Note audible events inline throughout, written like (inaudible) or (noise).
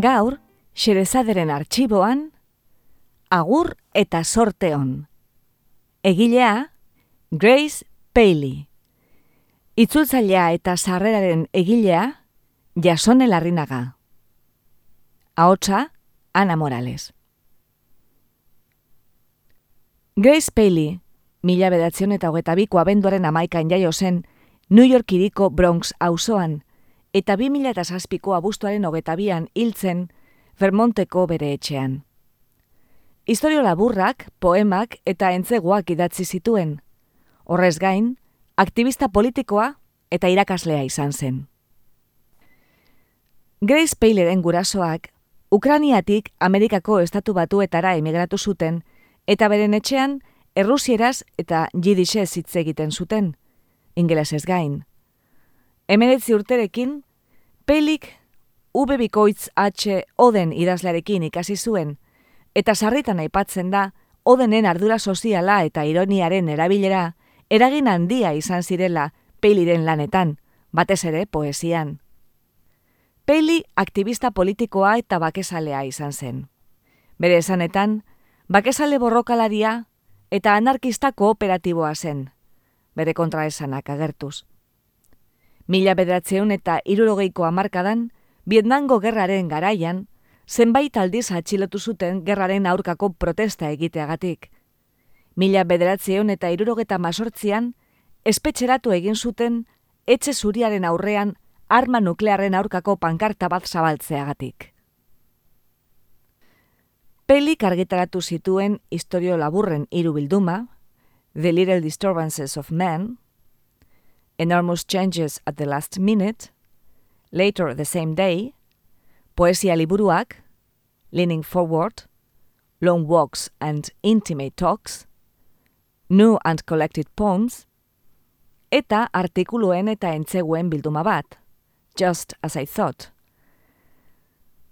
Gaur, Xerezaderen arxiboan, agur eta sorte hon. Egilea, Grace Paley. Itzultzailea eta sarreraren egilea, Jasone Larrinaga. Ahotsa, Ana Morales. Grace Paley, mila bedatzen eta hogeta biko abenduaren amaikan jaio zen, New York iriko Bronx auzoan, eta bi mila eta zazpiko abuztuaren hogeta bian hiltzen Vermonteko bere etxean. Historio laburrak, poemak eta entzeguak idatzi zituen. Horrez gain, aktivista politikoa eta irakaslea izan zen. Grace Payleren gurasoak, Ukraniatik Amerikako estatu batuetara emigratu zuten, eta beren etxean, errusieraz eta jidixez hitz egiten zuten, ingelesez gain. Emeretzi urterekin, Pelik V bikoitz H Oden idazlearekin ikasi zuen, eta sarritan aipatzen da, Odenen ardura soziala eta ironiaren erabilera, eragin handia izan zirela Peliren lanetan, batez ere poesian. Peli aktivista politikoa eta bakesalea izan zen. Bere esanetan, bakesale borrokalaria eta anarkista kooperatiboa zen, bere kontraesanak agertuz. Mila bederatzeun eta irurogeiko amarkadan, Vietnamgo gerraren garaian, zenbait aldiz atxilotu zuten gerraren aurkako protesta egiteagatik. Mila bederatzeun eta irurogeta masortzian, espetxeratu egin zuten, etxe zuriaren aurrean, arma nuklearen aurkako pankarta bat zabaltzeagatik. Pelik argitaratu zituen historio laburren hiru bilduma, The Little Disturbances of Men, Enormous Changes at the Last Minute, Later the Same Day, Poesia liburuak, Leaning Forward, Long Walks and Intimate Talks, New and Collected Poems, eta artikuluen eta entzeguen bilduma bat, Just as I Thought.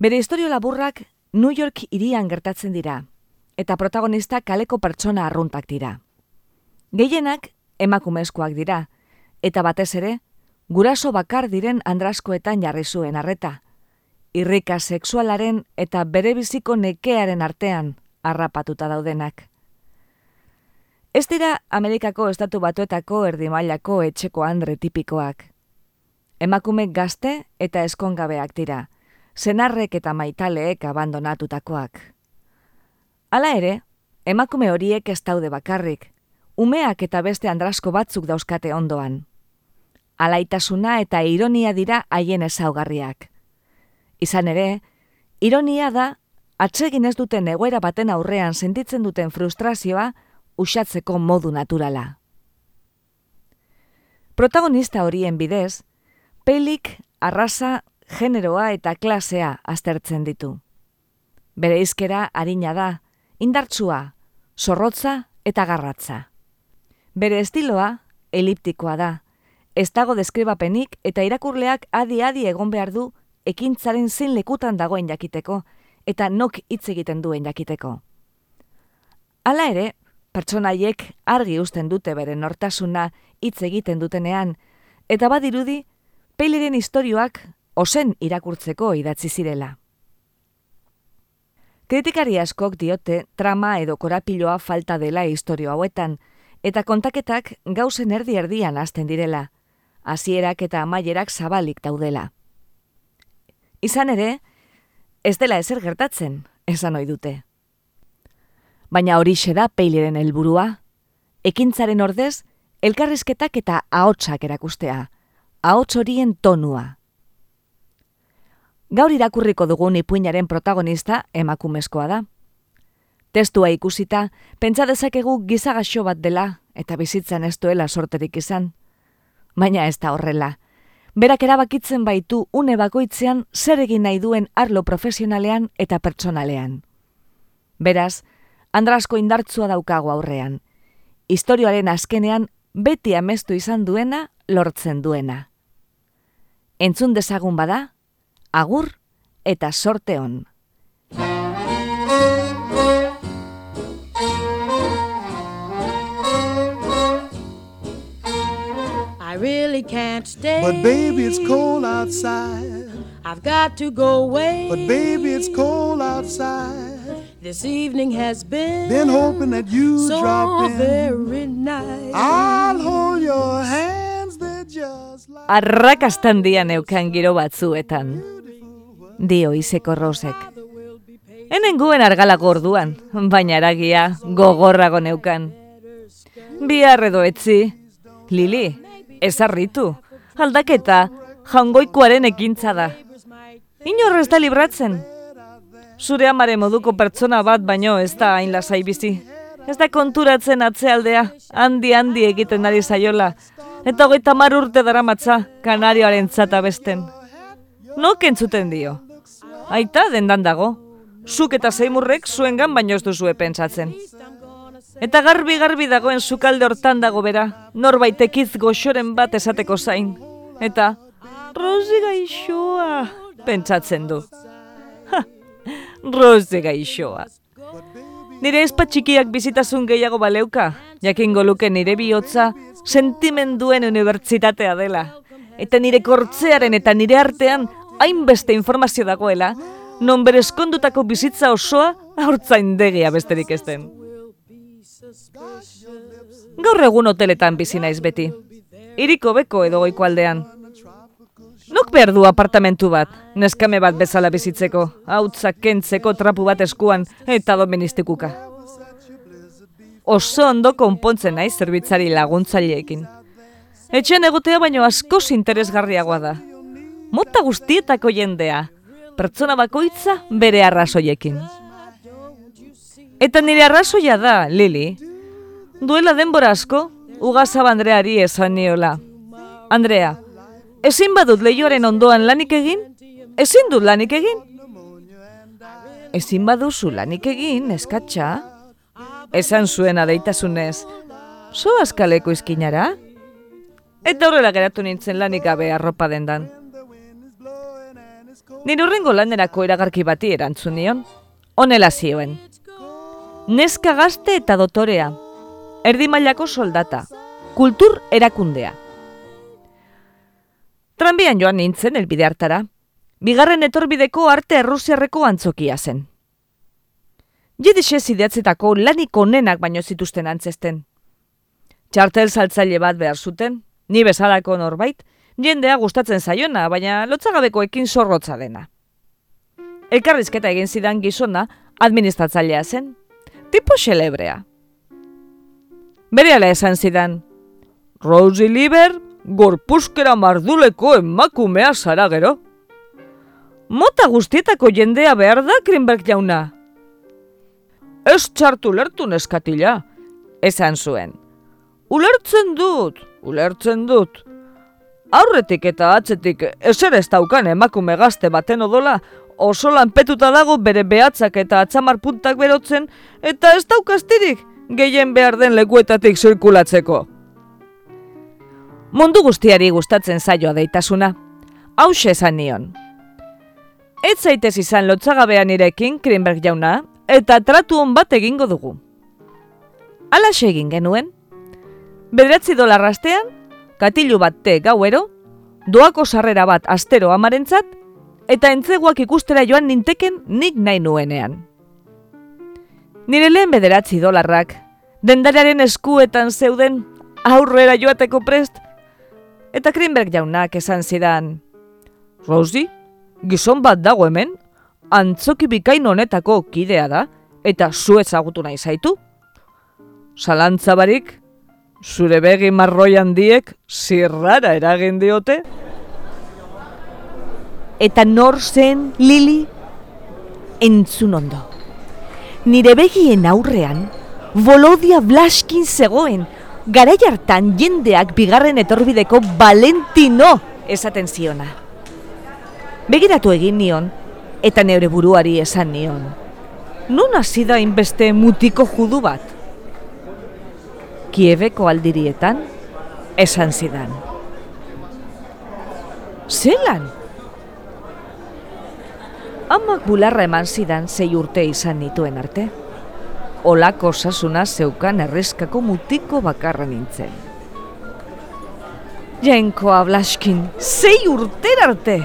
Bere historio laburrak New York irian gertatzen dira, eta protagonista kaleko pertsona arruntak dira. Gehienak emakumezkoak dira, eta batez ere, guraso bakar diren andraskoetan jarri zuen arreta. Irrika sexualaren eta bere biziko nekearen artean harrapatuta daudenak. Ez dira Amerikako estatu batuetako erdimailako etxeko andre tipikoak. Emakume gazte eta eskongabeak dira, zenarrek eta maitaleek abandonatutakoak. Hala ere, emakume horiek ez daude bakarrik, umeak eta beste andrasko batzuk dauzkate ondoan. Alaitasuna eta ironia dira haien ezaugarriak. Izan ere, ironia da, atsegin ez duten egoera baten aurrean sentitzen duten frustrazioa usatzeko modu naturala. Protagonista horien bidez, pelik, arrasa, generoa eta klasea aztertzen ditu. Bere izkera harina da, indartsua, zorrotza eta garratza. Bere estiloa eliptikoa da. Ez dago deskribapenik eta irakurleak adi-adi egon behar du ekintzaren zein lekutan dagoen jakiteko eta nok hitz egiten duen jakiteko. Hala ere, pertsonaiek argi uzten dute bere nortasuna hitz egiten dutenean eta badirudi Peiliren istorioak osen irakurtzeko idatzi zirela. Kritikari askok diote trama edo korapiloa falta dela historio hauetan, eta kontaketak gauzen erdi erdian hasten direla, hasierak eta amaierak zabalik daudela. Izan ere, ez dela ezer gertatzen, esan ohi dute. Baina hori da peileren helburua, ekintzaren ordez, elkarrizketak eta ahotsak erakustea, ahots horien tonua. Gaur irakurriko dugun ipuinaren protagonista emakumezkoa da. Testua ikusita, pentsa dezakegu gizagaxo bat dela eta bizitzan ez duela sorterik izan. Baina ez da horrela. Berak erabakitzen baitu une bakoitzean zer egin nahi duen arlo profesionalean eta pertsonalean. Beraz, Andrasko indartzua daukago aurrean. Historioaren azkenean beti amestu izan duena lortzen duena. Entzun dezagun bada, agur eta sorte hon. Really can't stay. But baby, it's cold outside. I've got to go away. But baby, it's cold outside. This evening has been, Been hoping that you so drop in. very nice. I'll hold your hands, they're just like Arrakastan dian eukan giro batzuetan. Dio izeko rosek. Enenguen argalako orduan, baina eragia gogorrago neukan. Bihar edo etzi. Lili, ezarritu. Aldaketa, jangoikoaren ekintza da. Inorrez da libratzen. Zure amare moduko pertsona bat baino ez da hain lasai bizi. Ez da konturatzen atzealdea, handi-handi egiten ari zaiola. Eta hogeita mar urte daramatza, kanarioaren zata besten. Nok entzuten dio. Aita dendan dago. Zuk eta zeimurrek zuengan baino ez duzue pentsatzen. Eta garbi-garbi dagoen sukalde hortan dago bera, norbait ekiz goxoren bat esateko zain. Eta, Rosi gaixoa, pentsatzen du. Ha, Rosi gaixoa. Nire espatxikiak bizitasun gehiago baleuka, jakingo luke nire bihotza sentimenduen unibertsitatea dela. Eta nire kortzearen eta nire artean hainbeste informazio dagoela, non bere eskondutako bizitza osoa haurtzaindegia besterik ez. Gaur egun hoteletan bizi naiz beti. Iriko beko edo goiko aldean. Nok behar du apartamentu bat, neskame bat bezala bizitzeko, hautzak kentzeko trapu bat eskuan eta doministikuka. Oso ondo konpontzen naiz zerbitzari laguntzaileekin. Etxean egotea baino askoz interesgarriagoa da. Mota guztietako jendea, pertsona bakoitza bere arrazoiekin. Eta nire arrazoia da, Lili. Duela denbora asko, Ugazab Andreari esan niola. Andrea, ezin badut lehioaren ondoan lanik egin? Ezin dut lanik egin? Ezin baduzu lanik egin, eskatxa? Esan zuen adeitasunez, zo askaleko izkinara? Eta horrela geratu nintzen lanik gabe arropa dendan. Nire urrengo lanerako eragarki bati erantzun nion. Honela zioen. Neska gazte eta dotorea. Erdi mailako soldata. Kultur erakundea. Tranbian joan nintzen elbide hartara. Bigarren etorbideko arte errusiarreko antzokia zen. Jidixez idatzetako lanik onenak baino zituzten antzesten. Txartel saltzaile bat behar zuten, ni bezalako norbait, jendea gustatzen zaiona, baina lotzagabekoekin zorrotza dena. Elkarrizketa egin zidan gizona administratzailea zen, tipo xelebrea. Berehala esan zidan, Rosie Liber, gorpuskera marduleko emakumea zara gero. Mota guztietako jendea behar da, Krimberg jauna. Ez txartu lertu neskatila, esan zuen. Ulertzen dut, ulertzen dut. Aurretik eta atzetik ezer ez daukan emakume gazte baten odola, oso lanpetuta dago bere behatzak eta atzamar puntak berotzen, eta ez daukastirik gehien behar den lekuetatik zirkulatzeko. Mundu guztiari gustatzen zaioa deitasuna. Hauxe esan nion. Ez zaitez izan lotzagabean irekin, Krimberg jauna, eta tratu hon bat egingo dugu. Alaxe egin genuen. Bederatzi dolar astean, katilu bat te gauero, doako sarrera bat astero amarentzat, eta entzeguak ikustera joan ninteken nik nahi nuenean. Nire lehen bederatzi dolarrak, dendariaren eskuetan zeuden aurrera joateko prest, eta Krimberg jaunak esan zidan, Rosi, gizon bat dago hemen, antzoki bikain honetako kidea da, eta zu ezagutu nahi zaitu. Zalantzabarik, zure begi marroi handiek zirrara eragin diote. Eta nor zen Lili? Entzun ondo. Nire begien aurrean, Volodia Blaskin zegoen, garai hartan jendeak bigarren etorbideko Valentino esaten ziona. Begiratu egin nion, eta neure buruari esan nion. Nun hasi da inbeste mutiko judu bat? Kiebeko aldirietan, esan zidan. Zelan? Amak bularra eman zidan zei urte izan nituen arte. Olako sasuna zeukan erreskako mutiko bakarra nintzen. Jainkoa Blaskin, zei urter arte!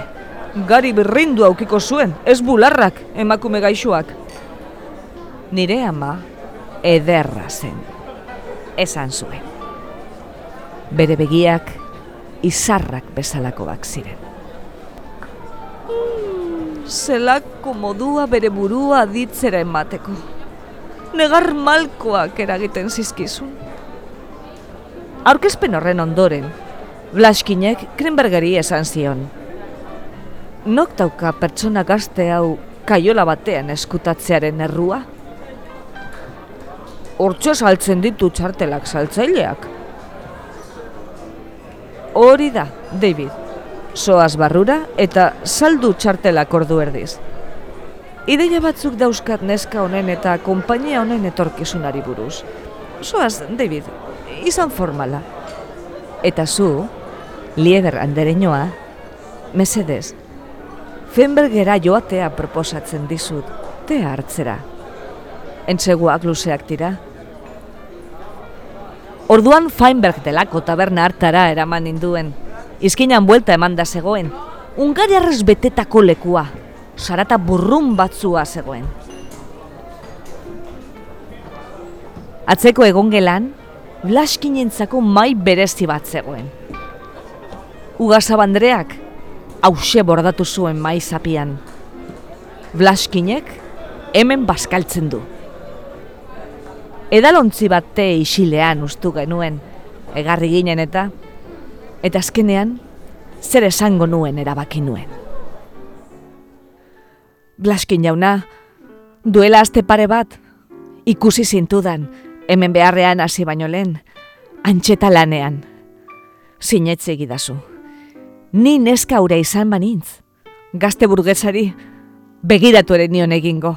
Gari berrindu aukiko zuen, ez bularrak emakume gaixoak. Nire ama ederra zen, esan zuen. Bere begiak izarrak bezalakoak ziren. Zelako modua bere burua ditzera emateko. Negar malkoak eragiten zizkizun. Aurkezpen horren ondoren, Blaskinek Krenbergeri esan zion. Nok dauka pertsona gazte hau kaiola batean eskutatzearen errua? Hortxo saltzen ditu txartelak saltzaileak. Hori da, David. Soaz barrura eta saldu txartelak ordu erdiz. Ideia batzuk dauzkat neska honen eta konpainia honen etorkizunari buruz. Soaz, David, izan formala. Eta zu, lieder andereñoa, mesedez, Fenbergera joatea proposatzen dizut, te hartzera. Entseguak luzeak dira. Orduan Feinberg delako taberna hartara eraman ninduen. Izkinan buelta eman da zegoen. Ungariarrez betetako lekua. Sarata burrun batzua zegoen. Atzeko egongelan, Blaskinentzako mai berezi bat zegoen. Ugazabandreak hause bordatu zuen mai zapian. Blaskinek hemen baskaltzen du. Edalontzi bat te isilean ustu genuen, egarri ginen eta, eta azkenean, zer esango nuen erabaki nuen. Blaskin jauna, duela azte pare bat, ikusi zintudan, hemen beharrean hasi baino lehen, antxeta lanean. Sinetze egidazu. Ni neska ure izan banintz, gazte burgesari, begiratu ere nion egingo.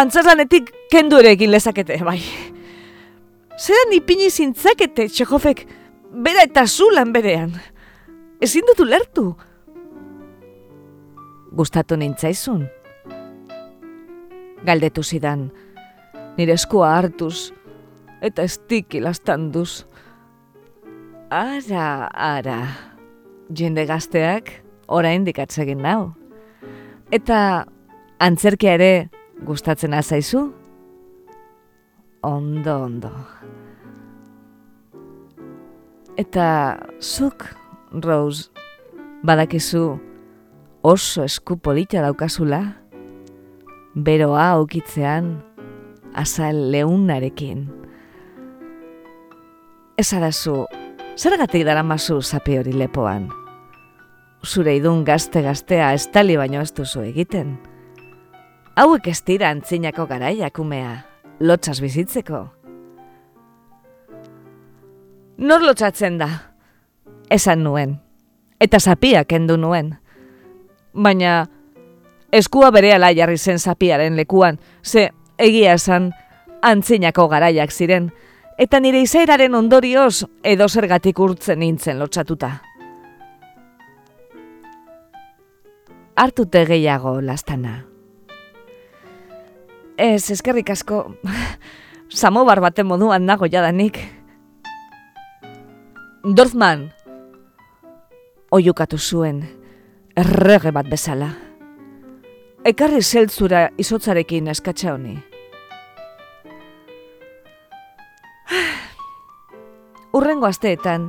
Antzarlanetik kendu ere egin lezakete, bai. Zeran ipini zintzakete, txekofek, bera eta zulan berean. Ezin dut ulertu. Gustatu nintzaizun. Galdetu zidan, nire eskua hartuz, eta estiki lastanduz. Ara, ara, jende gazteak orain dikatzegin nau. Eta antzerkia ere gustatzen azaizu? Ondo, ondo. Eta zuk, Rose, badakizu oso esku polita daukazula? Beroa aukitzean, azal leunarekin. Ezadazu, zergatik dara mazu zapi hori lepoan? Zure idun gazte-gaztea estali baino ez duzu egiten. Hauek ez dira antzinako garaiak umea, lotxaz bizitzeko. Nor lotxatzen da? Esan nuen, eta zapia kendu nuen. Baina, eskua bere jarri zen zapiaren lekuan, ze egia esan antzinako garaiak ziren, eta nire izairaren ondorioz edo zergatik urtzen nintzen lotxatuta. Artute gehiago lastana. Ez, eskerrik asko, (laughs) samobar baten moduan nago jadanik. Dorfman, oiukatu zuen, errege bat bezala. Ekarri zeltzura izotzarekin eskatxa honi. (sighs) Urrengo asteetan,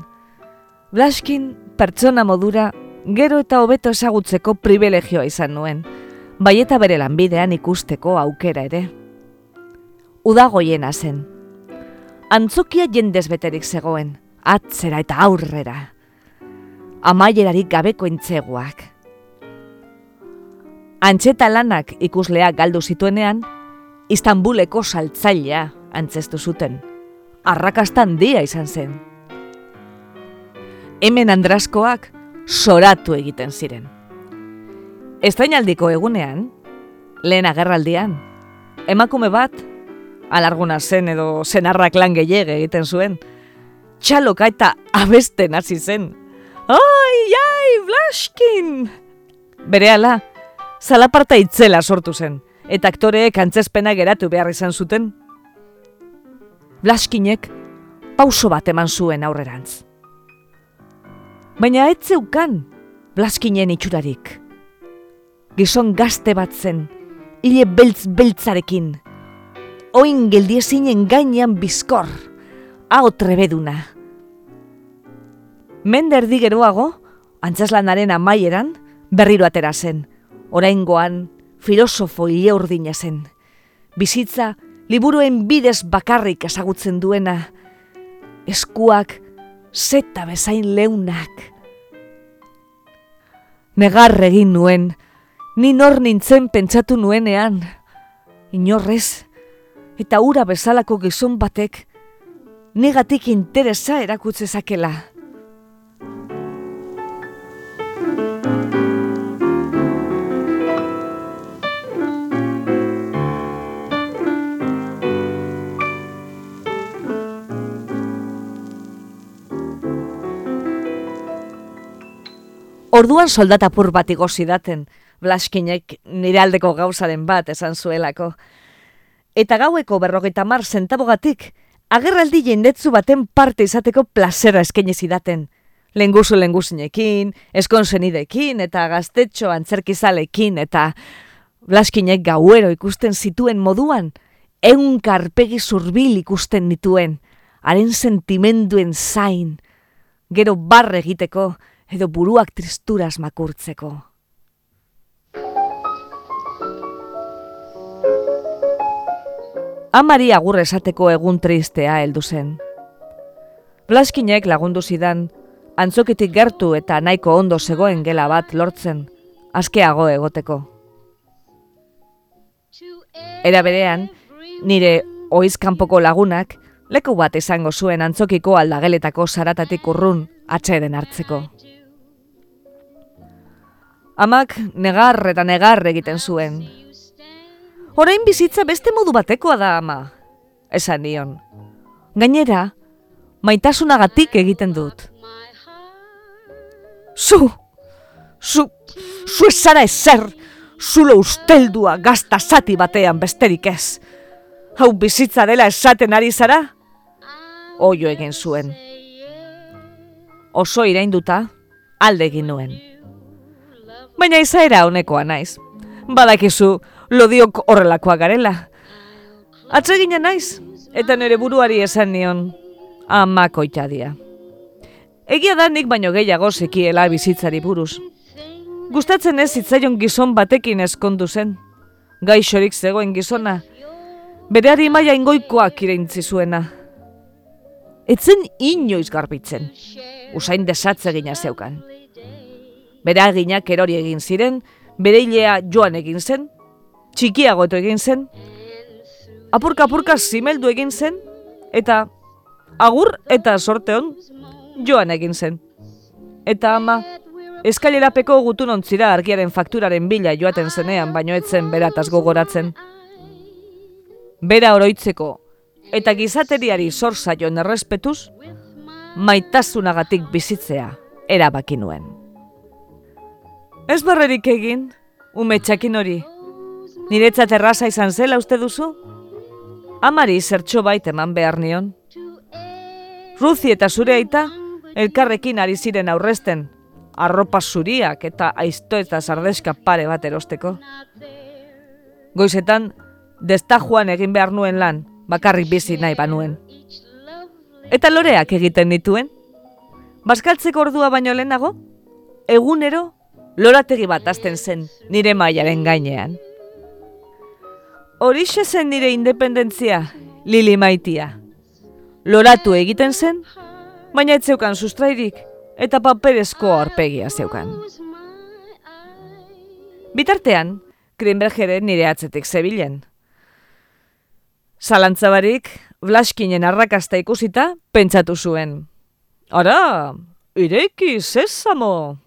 Blaskin pertsona modura gero eta hobeto ezagutzeko privilegioa izan nuen, bai eta bere lanbidean ikusteko aukera ere. Udagoiena zen. Antzokia jendez beterik zegoen, atzera eta aurrera. Amaierarik gabeko entzeguak, Antxeta lanak ikuslea galdu zituenean, Istanbuleko saltzailea antzestu zuten. Arrakastan dia izan zen. Hemen andraskoak soratu egiten ziren. Estrainaldiko egunean, lehen agerraldian, emakume bat, alarguna zen edo zenarrak lan gehiege egiten zuen, txaloka eta abesten hasi zen. Ai, ai, Blaskin! Bere ala, zalaparta itzela sortu zen, eta aktoreek antzespena geratu behar izan zuten. Blaskinek pauso bat eman zuen aurrerantz. Baina ez zeukan Blaskinen itxurarik. Gizon gazte bat zen, hile beltz beltzarekin. Oin geldiezinen gainean bizkor, hau trebeduna. Mende erdi geroago, antzeslanaren amaieran, berriro atera zen. Oraingoan, filosofo hile zen. Bizitza, liburuen bidez bakarrik ezagutzen duena. Eskuak, zeta bezain leunak. Negar egin nuen, ni nor nintzen pentsatu nuenean. Inorrez, eta ura bezalako gizon batek, negatik interesa erakutzezakela. Orduan soldatapur bat igozi daten, Blaskinek nire aldeko gauzaren bat esan zuelako. Eta gaueko berrogeita mar zentabogatik, agerraldi jendetzu baten parte izateko plazera eskaini zidaten. Lenguzu lenguzinekin, eskonsenidekin eta gaztetxo antzerkizalekin eta Blaskinek gauero ikusten zituen moduan, egun karpegi zurbil ikusten nituen, haren sentimenduen zain, gero barre egiteko edo buruak tristuraz makurtzeko. Amari agur esateko egun tristea heldu zen. Blaskinek lagundu zidan, antzokitik gertu eta nahiko ondo zegoen gela bat lortzen, askeago egoteko. Era berean, nire oizkanpoko lagunak, leku bat izango zuen antzokiko aldageletako saratatik urrun atxeden hartzeko. Amak negar eta negar egiten zuen, Orain bizitza beste modu batekoa da ama, esan nion. Gainera, maitasunagatik egiten dut. Zu, zu, zu esara ezer, zulo usteldua gazta zati batean besterik ez. Hau bizitza dela esaten ari zara? Oio egin zuen. Oso irainduta, alde egin nuen. Baina izaera honekoa naiz. Badakizu, lodiok horrelakoa garela. Atsegina naiz, eta nire buruari esan nion, amako itadia. Egia da nik baino gehiago zekiela bizitzari buruz. Gustatzen ez zitzaion gizon batekin eskondu zen. Gaixorik zegoen gizona, bereari maia ingoikoak ireintzi zuena. Etzen inoiz garbitzen, usain desatze gina zeukan. Bere aginak erori egin ziren, bere hilea joan egin zen, txikiagotu egin zen, apurka-apurka zimeldu egin zen, eta agur eta sorteon joan egin zen. Eta ama, eskailerapeko gutun ontzira argiaren fakturaren bila joaten zenean, baino etzen berataz gogoratzen. Bera oroitzeko eta gizateriari zor zaion errespetuz, maitasunagatik bizitzea erabaki nuen. Ez barrerik egin, ume txakin hori, Niretzat erraza izan zela uste duzu? Amari zertxo bait eman behar nion. Ruzi eta zure aita, elkarrekin ari ziren aurrezten, arropa zuriak eta aizto eta zardeska pare bat erosteko. Goizetan, desta joan egin behar nuen lan, bakarrik bizi nahi banuen. Eta loreak egiten dituen? Baskaltzeko ordua baino lehenago? Egunero, lorategi bat azten zen nire mailaren gainean. Horixe zen nire independentzia, Lili maitia. Loratu egiten zen, baina ez zeukan sustrairik eta paperezko arpegia zeukan. Bitartean, Greenberg ere nire atzetik zebilen. Zalantzabarik, Blaskinen arrakasta ikusita, pentsatu zuen. Ara, ireki sesamo!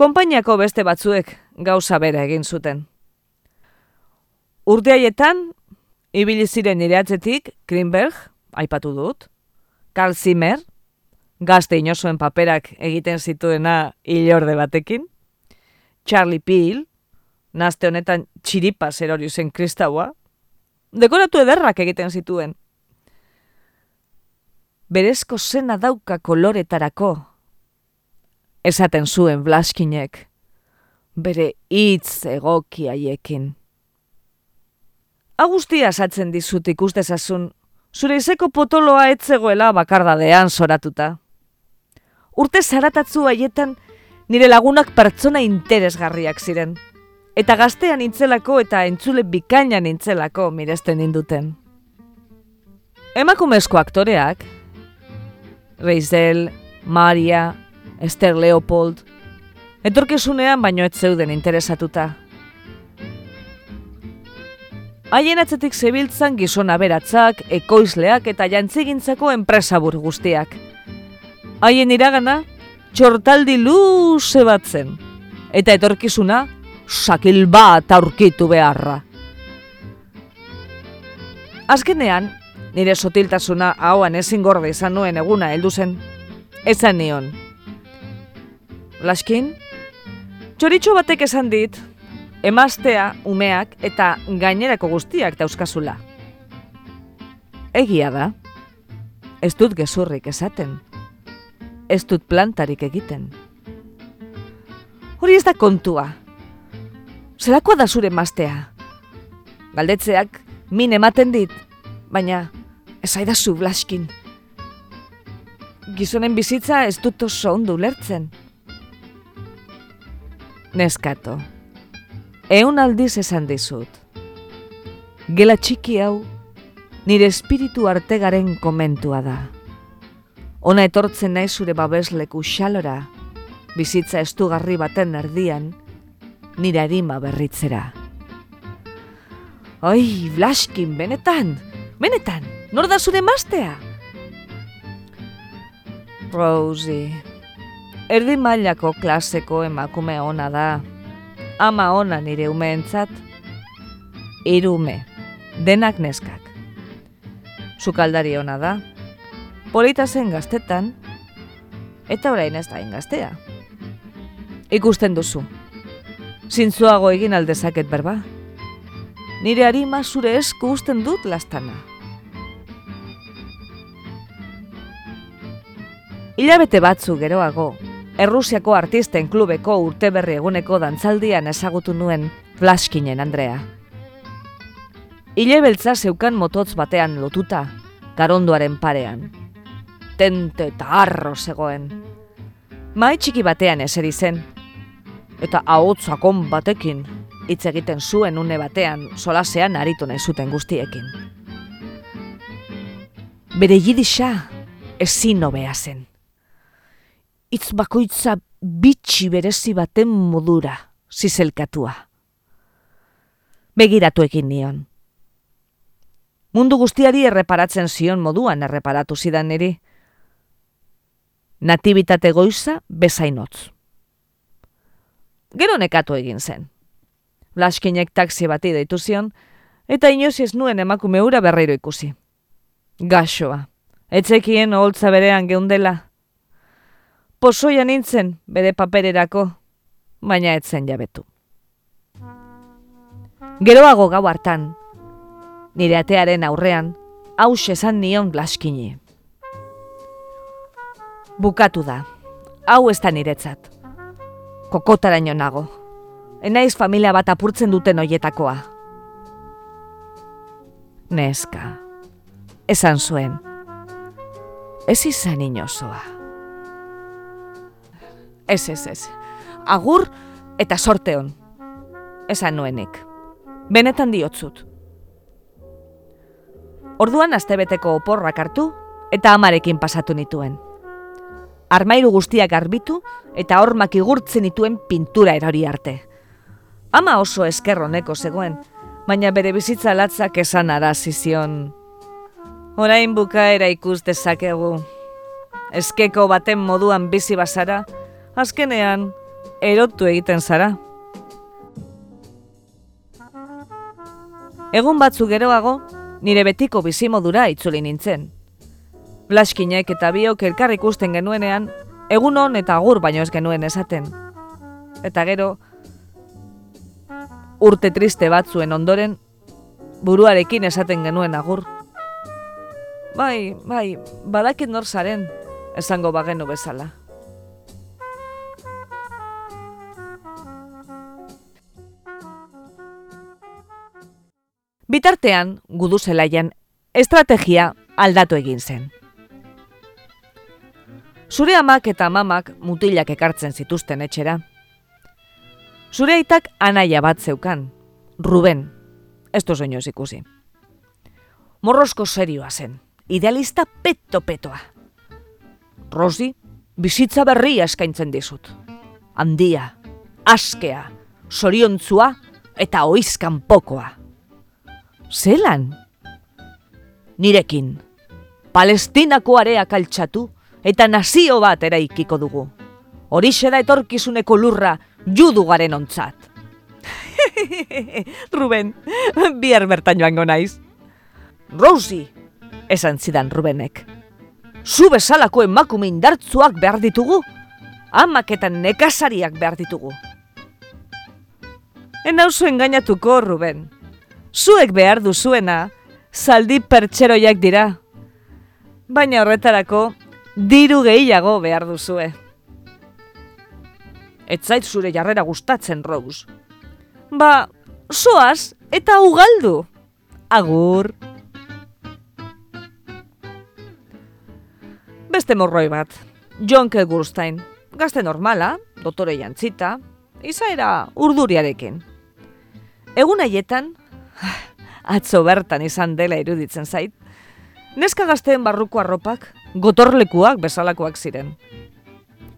Konpainiako beste batzuek gauza bera egin zuten. Urte haietan, ibili ziren nire atzetik, Greenberg, aipatu dut, Carl Zimmer, gazte inosoen paperak egiten zituena ilorde batekin, Charlie Peel, nazte honetan txiripa erori zen kristaua, dekoratu ederrak egiten zituen. Berezko zena dauka koloretarako, esaten zuen Blaskinek, bere hitz egoki haiekin. Agustia asatzen dizut ikustezazun, zure izeko potoloa etzegoela bakardadean soratuta. Urte zaratatzu haietan, nire lagunak pertsona interesgarriak ziren. Eta gaztean intzelako eta entzule bikainan intzelako miresten induten. Emakumezko aktoreak, Reizel, Maria, Esther Leopold, etorkizunean baino ez zeuden interesatuta. Haien atzetik zebiltzan gizona beratzak, ekoizleak eta jantzigintzako enpresabur guztiak. Haien iragana, txortaldi luze batzen. Eta etorkizuna, sakil bat aurkitu beharra. Azkenean, nire sotiltasuna hauan ezin gorde izan nuen eguna heldu zen. Ezan nion. Laskin, txoritxo batek esan dit, emaztea, umeak eta gainerako guztiak dauzkazula. Egia da, ez dut gezurrik esaten, ez dut plantarik egiten. Hori ez da kontua. Zerakoa da zure emaztea? Galdetzeak min ematen dit, baina ez aidazu blaskin. Gizonen bizitza ez dut oso ondo ulertzen. Neskato, eun aldiz esan dizut. Gela txiki hau, nire espiritu artegaren komentua da. Ona etortzen nahi zure babesleku xalora, bizitza estugarri baten erdian, nire arima berritzera. Oi, Blaskin, benetan, benetan, nor da zure mastea? Rosie, erdi mailako klaseko emakume ona da. Ama ona nire umeentzat. Irume, denak neskak. Sukaldari ona da. Polita zen gaztetan, eta orain ez da ingaztea. Ikusten duzu. Zintzuago egin aldezaket berba. Nire harima zure esku usten dut lastana. Hilabete batzu geroago, Errusiako artisten klubeko urteberri eguneko dantzaldian ezagutu nuen Blaskinen Andrea. Ile beltza zeukan mototz batean lotuta, garondoaren parean. Tente eta arro zegoen. Mai txiki batean eseri zen, eta ahotzakon batekin hitz egiten zuen une batean solasean aritu nahi zuten guztiekin. Bere jidisa ezin hobea zen itz bakoitza bitxi berezi baten modura, zizelkatua. Begiratu ekin nion. Mundu guztiari erreparatzen zion moduan erreparatu zidan niri. Natibitate goiza bezainotz. Gero nekatu egin zen. Laskinek taksi bati deitu zion, eta inozi ez nuen emakume ura berreiro ikusi. Gaxoa, etzekien holtza berean geundela, posoia nintzen bere papererako, baina etzen jabetu. Geroago gau hartan, nire atearen aurrean, haus esan nion glaskini. Bukatu da, hau ez da niretzat. Kokotaraino nago, enaiz familia bat apurtzen duten hoietakoa. Neska, esan zuen, ez izan inozoa. Ez, ez, ez. Agur eta sorte hon. Esan nuenik. Benetan diotzut. Orduan astebeteko oporrak hartu eta amarekin pasatu nituen. Armairu guztiak garbitu eta hormak igurtzen nituen pintura erori arte. Ama oso eskerroneko zegoen, baina bere bizitza latzak esan arazi zion. Orain bukaera ikus dezakegu. Eskeko baten moduan bizi bazara, azkenean erotu egiten zara. Egun batzu geroago, nire betiko bizimodura itzuli nintzen. Blaskinek eta biok elkar ikusten genuenean, egun hon eta agur baino ez genuen esaten. Eta gero, urte triste batzuen ondoren, buruarekin esaten genuen agur. Bai, bai, badakit nor zaren, esango bagenu bezala. Bitartean, gudu zelaian, estrategia aldatu egin zen. Zure amak eta mamak mutilak ekartzen zituzten etxera. Zure aitak anaia bat zeukan, Ruben, ez du soñoz ikusi. Morrosko serioa zen, idealista peto-petoa. Rosi, bizitza berria eskaintzen dizut. Handia, askea, soriontzua eta oizkan pokoa. Zelan? Nirekin, palestinako area kaltxatu eta nazio bat eraikiko dugu. Horixe da etorkizuneko lurra judu garen ontzat. (laughs) Ruben, bihar bertan joango naiz. Rosi, esan zidan Rubenek. Zu bezalako emakume indartzuak behar ditugu, amak eta nekazariak behar ditugu. Enauzu engainatuko, Ruben. Zuek behar duzuena, zaldi pertseroiak dira. Baina horretarako, diru gehiago behar duzue. Ez zait zure jarrera gustatzen, Rose. Ba, soaz eta ugaldu. Agur. Beste morroi bat, John Kelgurstein. Gazte normala, dotore jantzita, izaera urduriarekin. Egun haietan, (sighs) atzo bertan izan dela iruditzen zait, neska gazteen barruko arropak gotorlekuak bezalakoak ziren.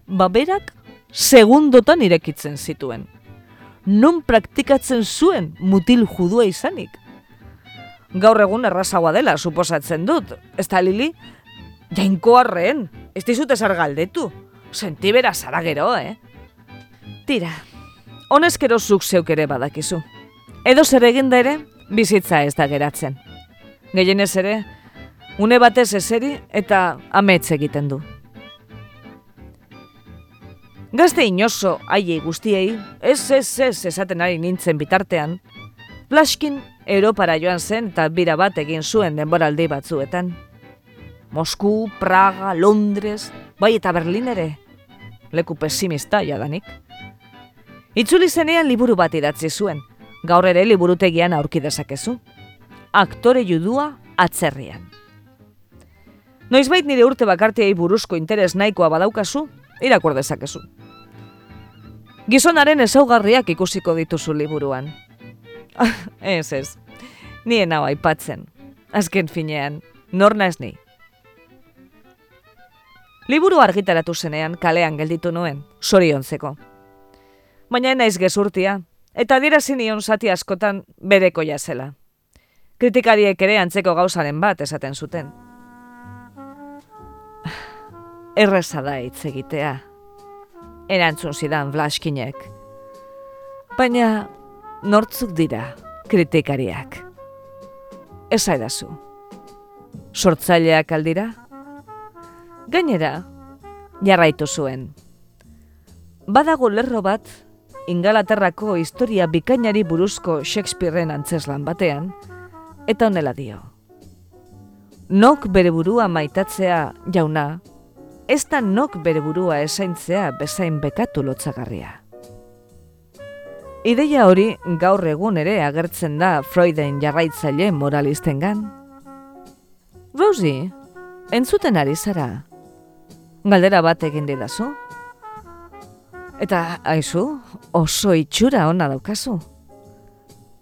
Baberak segundotan irekitzen zituen. Non praktikatzen zuen mutil judua izanik. Gaur egun errazagoa dela, suposatzen dut. Ez da, Lili? Jainko arren, ez dizut ezar galdetu. Sentibera zara gero, eh? Tira, honezkero zuk zeuk ere badakizu. Edo zer eginda ere, bizitza ez da geratzen. Gehienez ere, une batez eseri eta amets egiten du. Gazte inoso haiei guztiei, ez ez ez esaten ari nintzen bitartean, Plaskin Europara joan zen eta bira bat egin zuen denboraldi batzuetan. Mosku, Praga, Londres, bai eta Berlin ere, leku pesimista jadanik. Itzuli zenean liburu bat idatzi zuen, gaur ere liburutegian aurki dezakezu. Aktore judua atzerrian. Noizbait nire urte bakartiei buruzko interes nahikoa badaukazu, irakur dezakezu. Gizonaren ezaugarriak ikusiko dituzu liburuan. (laughs) ez ez, nien hau aipatzen. Azken finean, nor naiz ni. Liburu argitaratu zenean kalean gelditu nuen, soriontzeko. Baina naiz gezurtia, eta adierazi nion zati askotan bereko zela. Kritikariek ere antzeko gauzaren bat esaten zuten. (sighs) Erreza da hitz egitea. Erantzun zidan Vlaskinek. Baina nortzuk dira kritikariak. Ez aidazu. Sortzaileak aldira? Gainera, jarraitu zuen. Badago lerro bat, Ingalaterrako historia bikainari buruzko Shakespeareen antzeslan batean, eta honela dio. Nok bere burua maitatzea jauna, ez da nok bere burua esaintzea bezain bekatu lotzagarria. Ideia hori gaur egun ere agertzen da Freuden jarraitzaile moralistengan. Rosie, entzuten ari zara. Galdera bat egin didazu? Eta, aizu, oso itxura ona daukazu.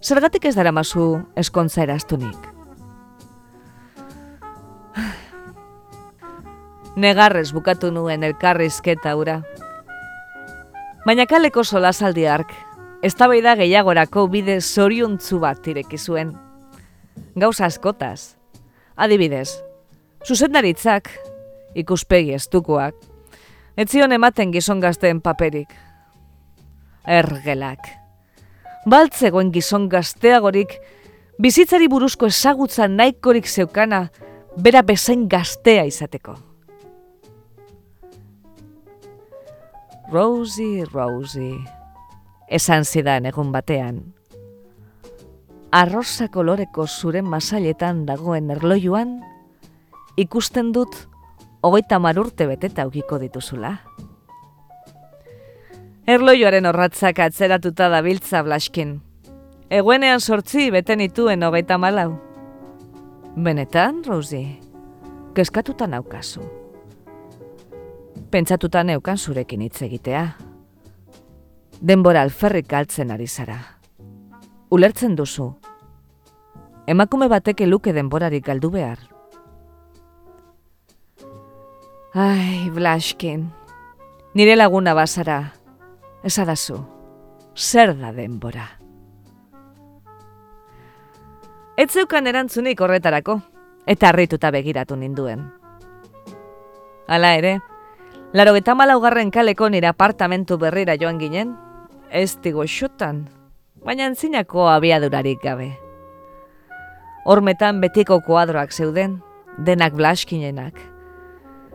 Zergatik ez dara mazu eskontza eraztunik? Negarrez bukatu nuen elkarrizketa ura. Baina kaleko solasaldi ark, eztabaida gehiagorako bide zoriontzu bat ireki zuen. Gauza askotaz. Adibidez, zuzendaritzak, ikuspegi estukoak, etzion ematen gizon gazteen paperik. Ergelak. Baltzegoen gizon gazteagorik, bizitzari buruzko ezagutza nahikorik zeukana, bera bezain gaztea izateko. Rosie, Rosie, esan zidan egun batean. Arroza koloreko zure masailetan dagoen erlojuan, ikusten dut hogeita marurte beteta aukiko dituzula. Erlojuaren horratzak atzeratuta da biltza blaskin. Eguenean sortzi beten ituen hogeita malau. Benetan, Rosie, keskatuta naukazu. Pentsatuta neukan zurekin hitz egitea. Denbora alferrik galtzen ari zara. Ulertzen duzu. Emakume batek luke denborarik galdu behar. Ai, Blaskin. Nire laguna bazara. Esadazu. Zer da denbora? Ez zeukan erantzunik horretarako, eta harrituta begiratu ninduen. Hala ere, laro eta malaugarren kaleko nire apartamentu berrira joan ginen, ez digo xotan, baina antzinako abiadurarik gabe. Hormetan betiko kuadroak zeuden, denak blaskinenak.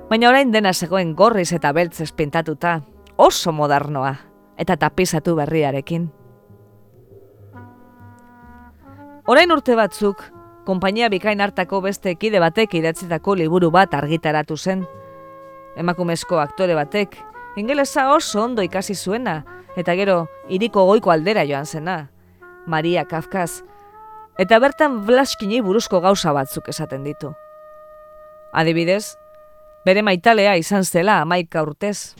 Baina orain dena zegoen gorriz eta beltzez pintatuta, oso modernoa, eta tapizatu berriarekin. Orain urte batzuk, konpainia bikain hartako beste ekide batek idatzitako liburu bat argitaratu zen. Emakumezko aktore batek, ingelesa oso ondo ikasi zuena, eta gero iriko goiko aldera joan zena, Maria Kafkaz, eta bertan Blaskini buruzko gauza batzuk esaten ditu. Adibidez, bere maitalea izan zela amaika urtez.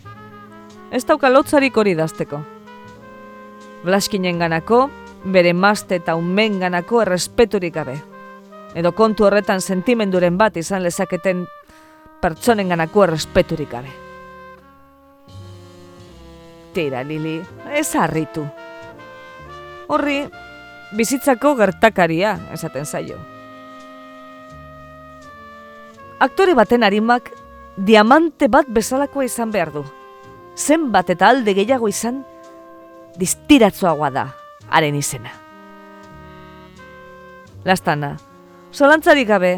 Ez dauka lotzarik hori dazteko. Blaskinen ganako, bere mazte eta unmen ganako errespeturik gabe. Edo kontu horretan sentimenduren bat izan lezaketen pertsonen ganako errespeturik gabe. Tira, Lili, ez harritu. Horri, bizitzako gertakaria esaten zaio. Aktore baten harimak diamante bat bezalakoa izan behar du. Zenbat eta alde gehiago izan, distiratzoagoa da haren izena. Lastana, solantzarik gabe,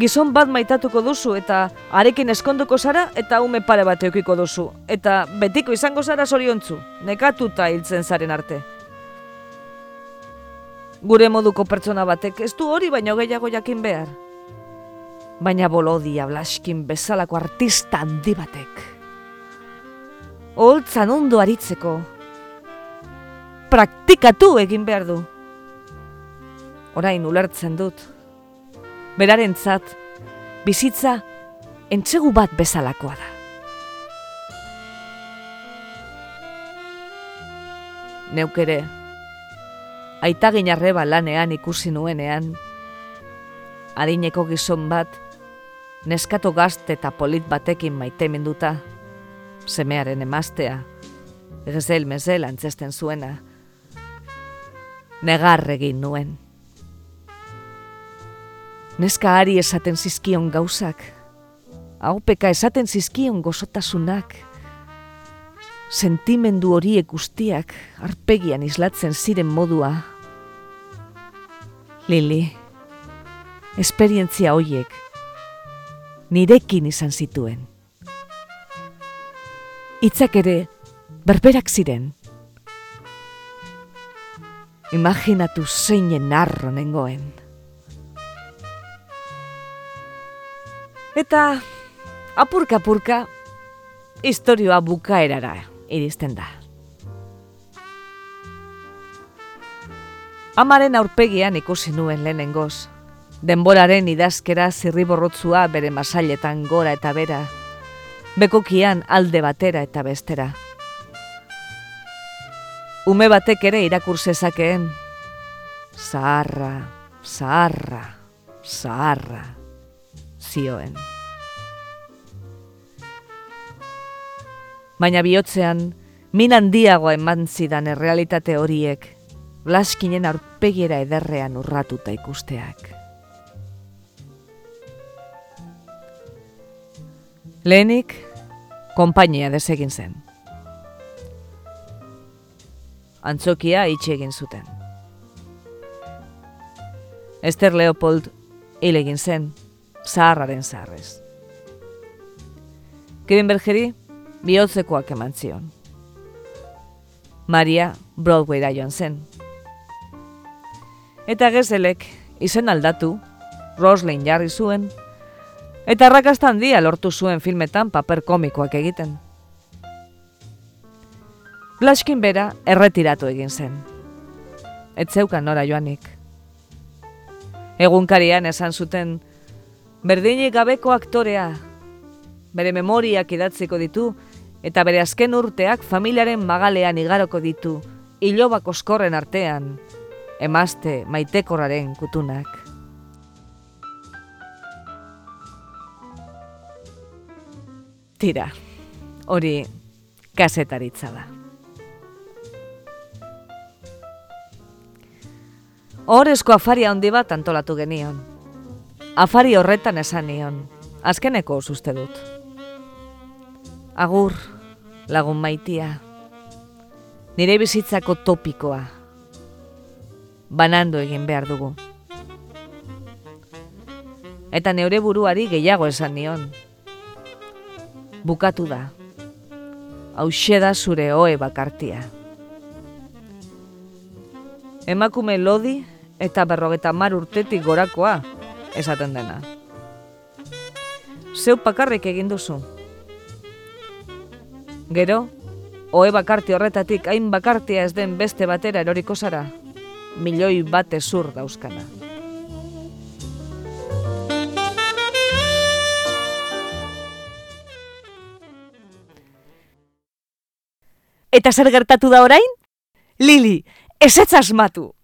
gizon bat maitatuko duzu eta arekin eskonduko zara eta ume pare bat eukiko duzu. Eta betiko izango zara zoriontzu, nekatuta hiltzen zaren arte. Gure moduko pertsona batek ez du hori baino gehiago jakin behar. Baina bolodia blaskin bezalako artista handi batek. Holtzan ondo aritzeko, praktikatu egin behar du. Orain ulertzen dut. Berarentzat bizitza entzegu bat bezalakoa da. Neuk ere, aitagin arreba lanean ikusi nuenean, adineko gizon bat, neskato gazte eta polit batekin maite minduta, semearen emaztea, egezel mezel antzesten zuena, negar egin nuen. Neska ari esaten zizkion gauzak, haupeka esaten zizkion gozotasunak, sentimendu horiek guztiak arpegian islatzen ziren modua. Lili, esperientzia hoiek nirekin izan zituen. Itzak ere berberak ziren. Imaginatu zeinen narro nengoen. Eta apurka-apurka historioa bukaerara iristen da. Amaren aurpegian ikusi nuen lehenengoz. Denboraren idazkera zirriborrotzua bere masailetan gora eta bera. Bekokian alde batera eta bestera ume batek ere irakur zezakeen. Zaharra, zaharra, zaharra, zioen. Baina bihotzean, min handiagoa eman zidan errealitate horiek, blaskinen aurpegiera ederrean urratuta ikusteak. Lehenik, konpainia desegin zen. Antzokia itxe egin zuten. Esther Leopold hil egin zen, zaharraren zaharrez. Kirenbergeri bihotzekoak eman zion. Maria Broadwayra joan zen. Eta gezelek izen aldatu, Roslin jarri zuen, eta arrakasta handia lortu zuen filmetan paper komikoak egiten. Blaskin bera erretiratu egin zen. Etzeukan nora joanik. Egunkarian esan zuten, berdinik gabeko aktorea, bere memoriak idatziko ditu, eta bere azken urteak familiaren magalean igaroko ditu, ilobak oskorren artean, emazte maitekorraren kutunak. Tira, hori kasetaritza da. Horrezko afari handi bat antolatu genion. Afari horretan esan nion, azkeneko uste dut. Agur, lagun maitia. Nire bizitzako topikoa. Banando egin behar dugu. Eta neure buruari gehiago esan nion. Bukatu da. Hauxe da zure oe bakartia. Emakume lodi eta berrogeta mar urtetik gorakoa esaten dena. Zeu pakarrik egin duzu. Gero, oe bakarti horretatik hain bakartia ez den beste batera eroriko zara, milioi bat ezur dauzkana. Eta zer gertatu da orain? Lili, ez ez asmatu.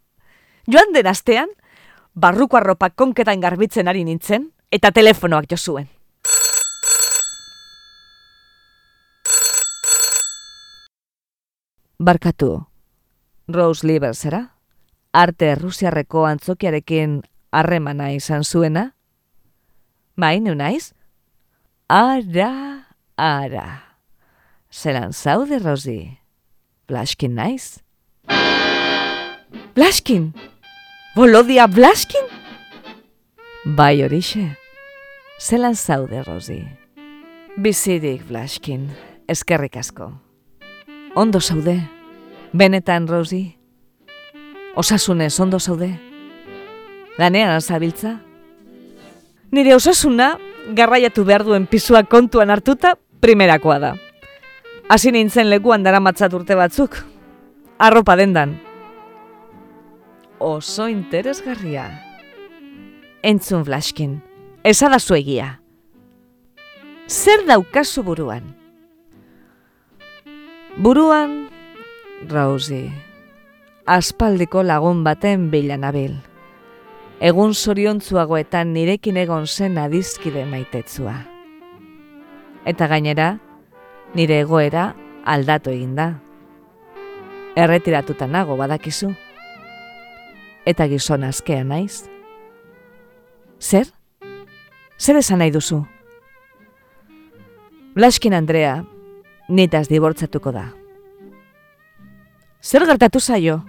Joan den astean, barruko arropak konketan garbitzen ari nintzen, eta telefonoak jo zuen. Barkatu, Rose Lieber zera? Arte Rusiarreko antzokiarekin harremana izan zuena? Bai, naiz? Ara, ara. Zeran zaude, Rosi? Blaskin naiz? Blaskin? Bolodia Blaskin? Bai horixe. Zelan zaude, Rosi? Bizirik, Blaskin. Eskerrik asko. Ondo zaude? Benetan, Rosi? Osasunez ondo zaude? Lanean azabiltza? Nire osasuna, garraiatu behar duen pisua kontuan hartuta, primerakoa da. Hasi nintzen lekuan dara matzat urte batzuk. Arropa dendan. Oso interesgarria. Entzun Blaskin, ezada zuegia. Zer daukazu buruan? Buruan, Rosie, aspaldiko lagun baten bila nabil. Egun zoriontzuagoetan nirekin egon zen adizkide maitetzua. Eta gainera, nire egoera aldatu egin da. Erretiratuta nago badakizu. Eta gizon askea naiz. Zer? Zer esan nahi duzu? Blaskin Andrea, nitaz dibortzatuko da. Zer gertatu zaio?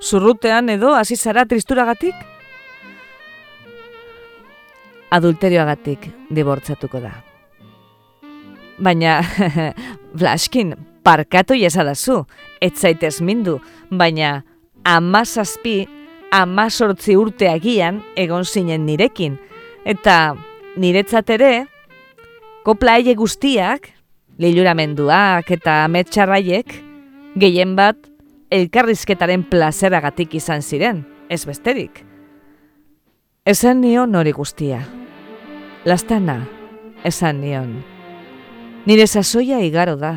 Zurrutean edo hasi zara tristuragatik? Adulterioagatik dibortzatuko da. Baina, (laughs) Blaskin, parkatu iesadazu, ez zaitez mindu, baina amazazpi, amazortzi urte agian egon zinen nirekin. Eta niretzat ere, kopla aile guztiak, liluramenduak eta ametxarraiek, gehien bat elkarrizketaren plazeragatik izan ziren, ez besterik. Esan nion hori guztia. Lastana, esan nion. Nire sasoia igaro da.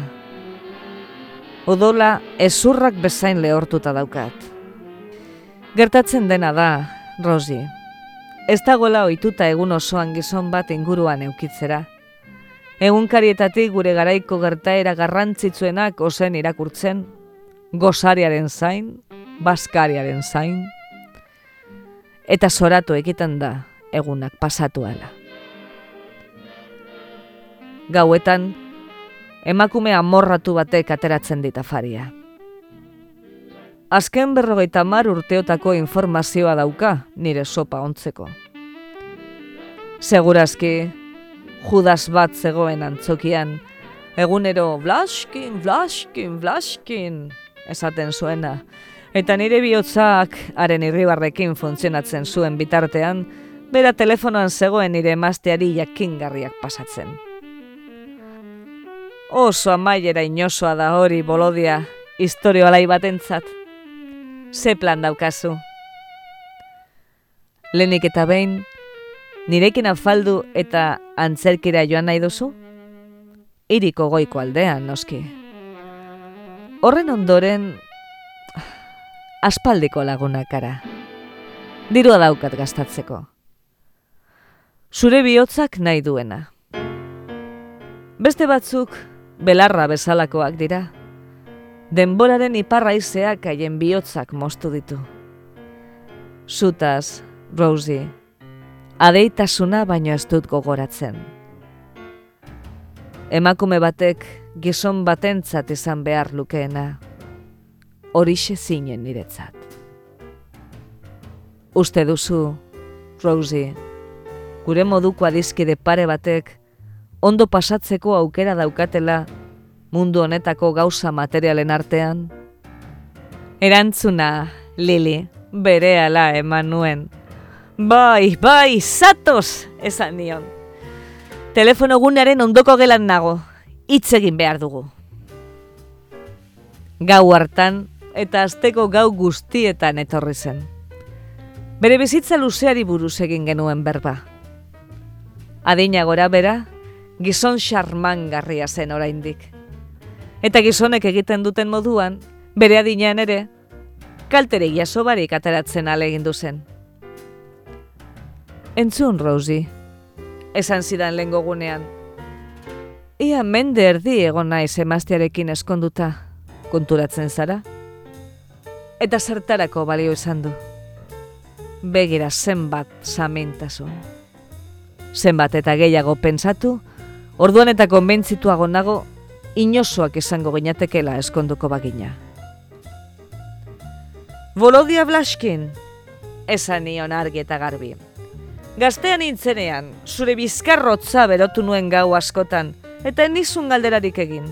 Odola ezurrak bezain lehortuta daukat. Gertatzen dena da, Rosi. Ez dagoela ohituta egun osoan gizon bat inguruan eukitzera. egunkarietatik gure garaiko gertaera garrantzitsuenak ozen irakurtzen, gozariaren zain, baskariaren zain, eta zoratu egiten da egunak pasatu ala. Gauetan, emakume amorratu batek ateratzen dit afaria. Azken berrogeita mar urteotako informazioa dauka nire sopa ontzeko. Segurazki, judas bat zegoen antzokian, egunero blaskin, blaskin, blaskin, esaten zuena. Eta nire bihotzak haren irribarrekin funtzionatzen zuen bitartean, bera telefonoan zegoen nire emazteari jakingarriak pasatzen. Oso amaiera inosoa da hori bolodia, historio alai batentzat. Ze plan daukazu? Lenik eta behin, nirekin afaldu eta antzerkira joan nahi duzu? Iriko goiko aldean, noski. Horren ondoren, aspaldiko lagunakara. Dirua daukat gastatzeko. Zure bihotzak nahi duena. Beste batzuk, belarra bezalakoak dira. Denboraren iparraizeak haien bihotzak moztu ditu. Zutaz, Rosie, adeitasuna baino ez dut gogoratzen. Emakume batek gizon batentzat izan behar lukeena, horixe zinen niretzat. Uste duzu, Rosie, gure moduko adizkide pare batek ondo pasatzeko aukera daukatela mundu honetako gauza materialen artean? Erantzuna, Lili, bere ala eman nuen. Bai, bai, zatoz, esan nion. Telefono gunearen ondoko gelan nago, hitz egin behar dugu. Gau hartan eta asteko gau guztietan etorri zen. Bere bizitza luzeari buruz egin genuen berba. Adina gora bera, gizon xarmangarria zen oraindik. Eta gizonek egiten duten moduan, bere adinean ere, kaltere jaso barik ateratzen alegin zen. Entzun, Rosie, esan zidan lehen gogunean. Ia mende erdi egon naiz emaztiarekin eskonduta, konturatzen zara? Eta zertarako balio izan du. Begira zenbat samintasun. Zenbat eta gehiago pentsatu, Orduan eta konbentzituago nago, inosoak esango ginatekela eskonduko bagina. Volodia Blaskin, esan nion argi eta garbi. Gaztean intzenean, zure bizkarrotza berotu nuen gau askotan, eta enizun galderarik egin.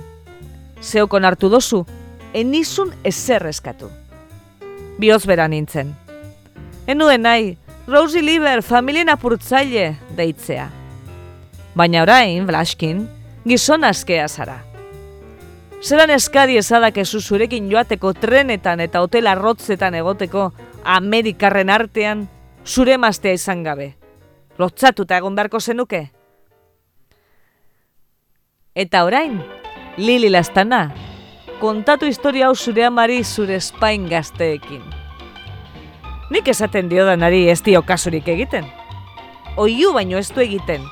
Zeokon hartu dozu, enizun ezer eskatu. Bioz bera nintzen. Enuen nahi, Rosie Lieber familien apurtzaile deitzea. Baina orain, Blaskin, gizon askea zara. Zeran eskari ezadak ezu zurekin joateko trenetan eta hotel arrotzetan egoteko Amerikarren artean zure maztea izan gabe. Lotzatuta egon beharko zenuke? Eta orain, Lili Lastana, kontatu historia hau zure amari zure espain gazteekin. Nik esaten diodanari ez dio kasurik egiten. Oiu baino ez du egiten,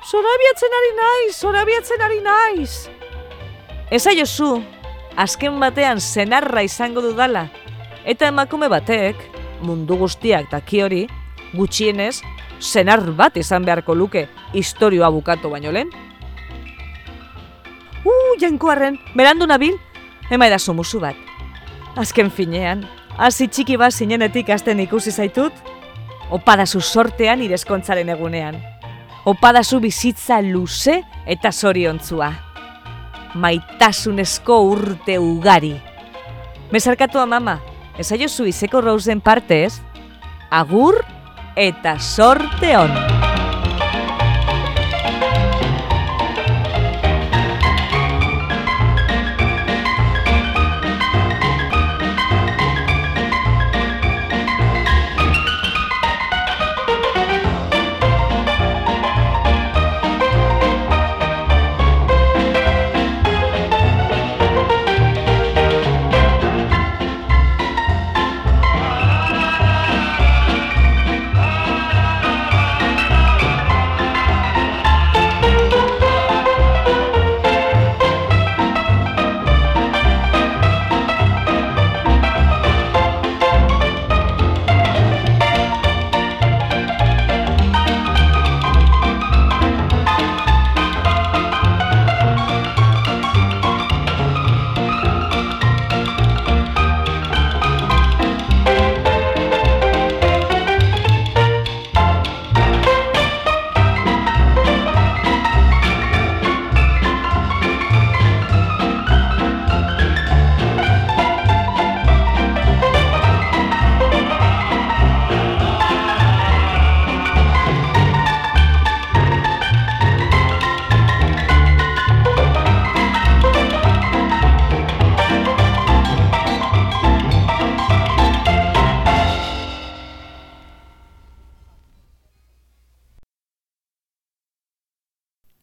Zorabiatzen ari naiz, zorabiatzen ari naiz. Eza jozu, azken batean zenarra izango dudala, eta emakume batek, mundu guztiak daki hori, gutxienez, zenar bat izan beharko luke historioa bukatu baino lehen. Uh, jankoarren, berandu nabil, ema edazo musu bat. Azken finean, hasi txiki bat zinenetik azten ikusi zaitut, opadazu sortean irezkontzaren egunean opadazu bizitza luze eta zoriontzua. Maitasunezko urte ugari. Bezarkatu mama, ez aio izeko rosen partez, agur eta sorte hon.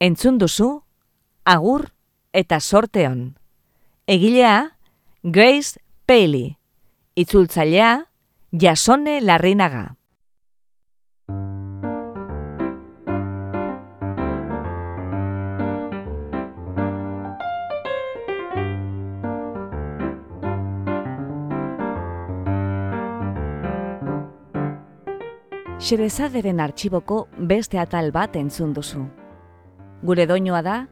Entzun duzu, agur eta sorteon. Egilea, Grace Paley. Itzultzailea, Jasone Larrinaga. Xerezaderen artxiboko beste atal bat entzun duzu. Gure doinoa da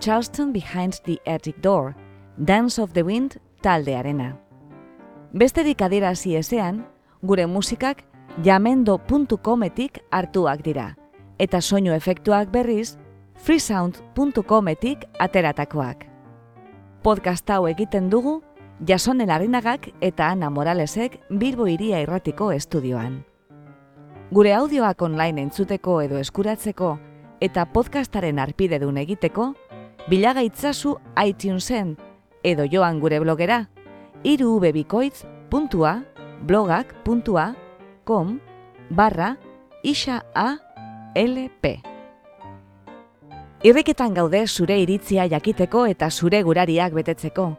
Charleston Behind the Attic Door, Dance of the Wind taldearena. Besterik adierazi ezean, gure musikak jamendo.cometik hartuak dira, eta soinu efektuak berriz freesound.cometik ateratakoak. Podcast hau egiten dugu Jasone Larrinagak eta Ana Moralesek Bilbo Iria Irratiko estudioan. Gure audioak online entzuteko edo eskuratzeko eta podcastaren arpidedun egiteko, bilagaitzazu iTunesen edo joan gure blogera irubebikoitz.blogak.com barra isa a lp. Irriketan gaude zure iritzia jakiteko eta zure gurariak betetzeko.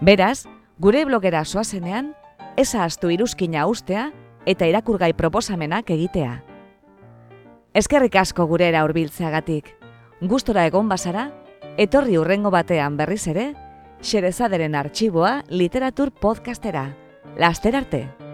Beraz, gure blogera soazenean, eza astu iruzkina ustea eta irakurgai proposamenak egitea. Eskerrik asko gurera hurbiltzeagatik. Gustora egon bazara, etorri urrengo batean berriz ere, Xerezaderen arxiboa literatur podcastera. Laster arte!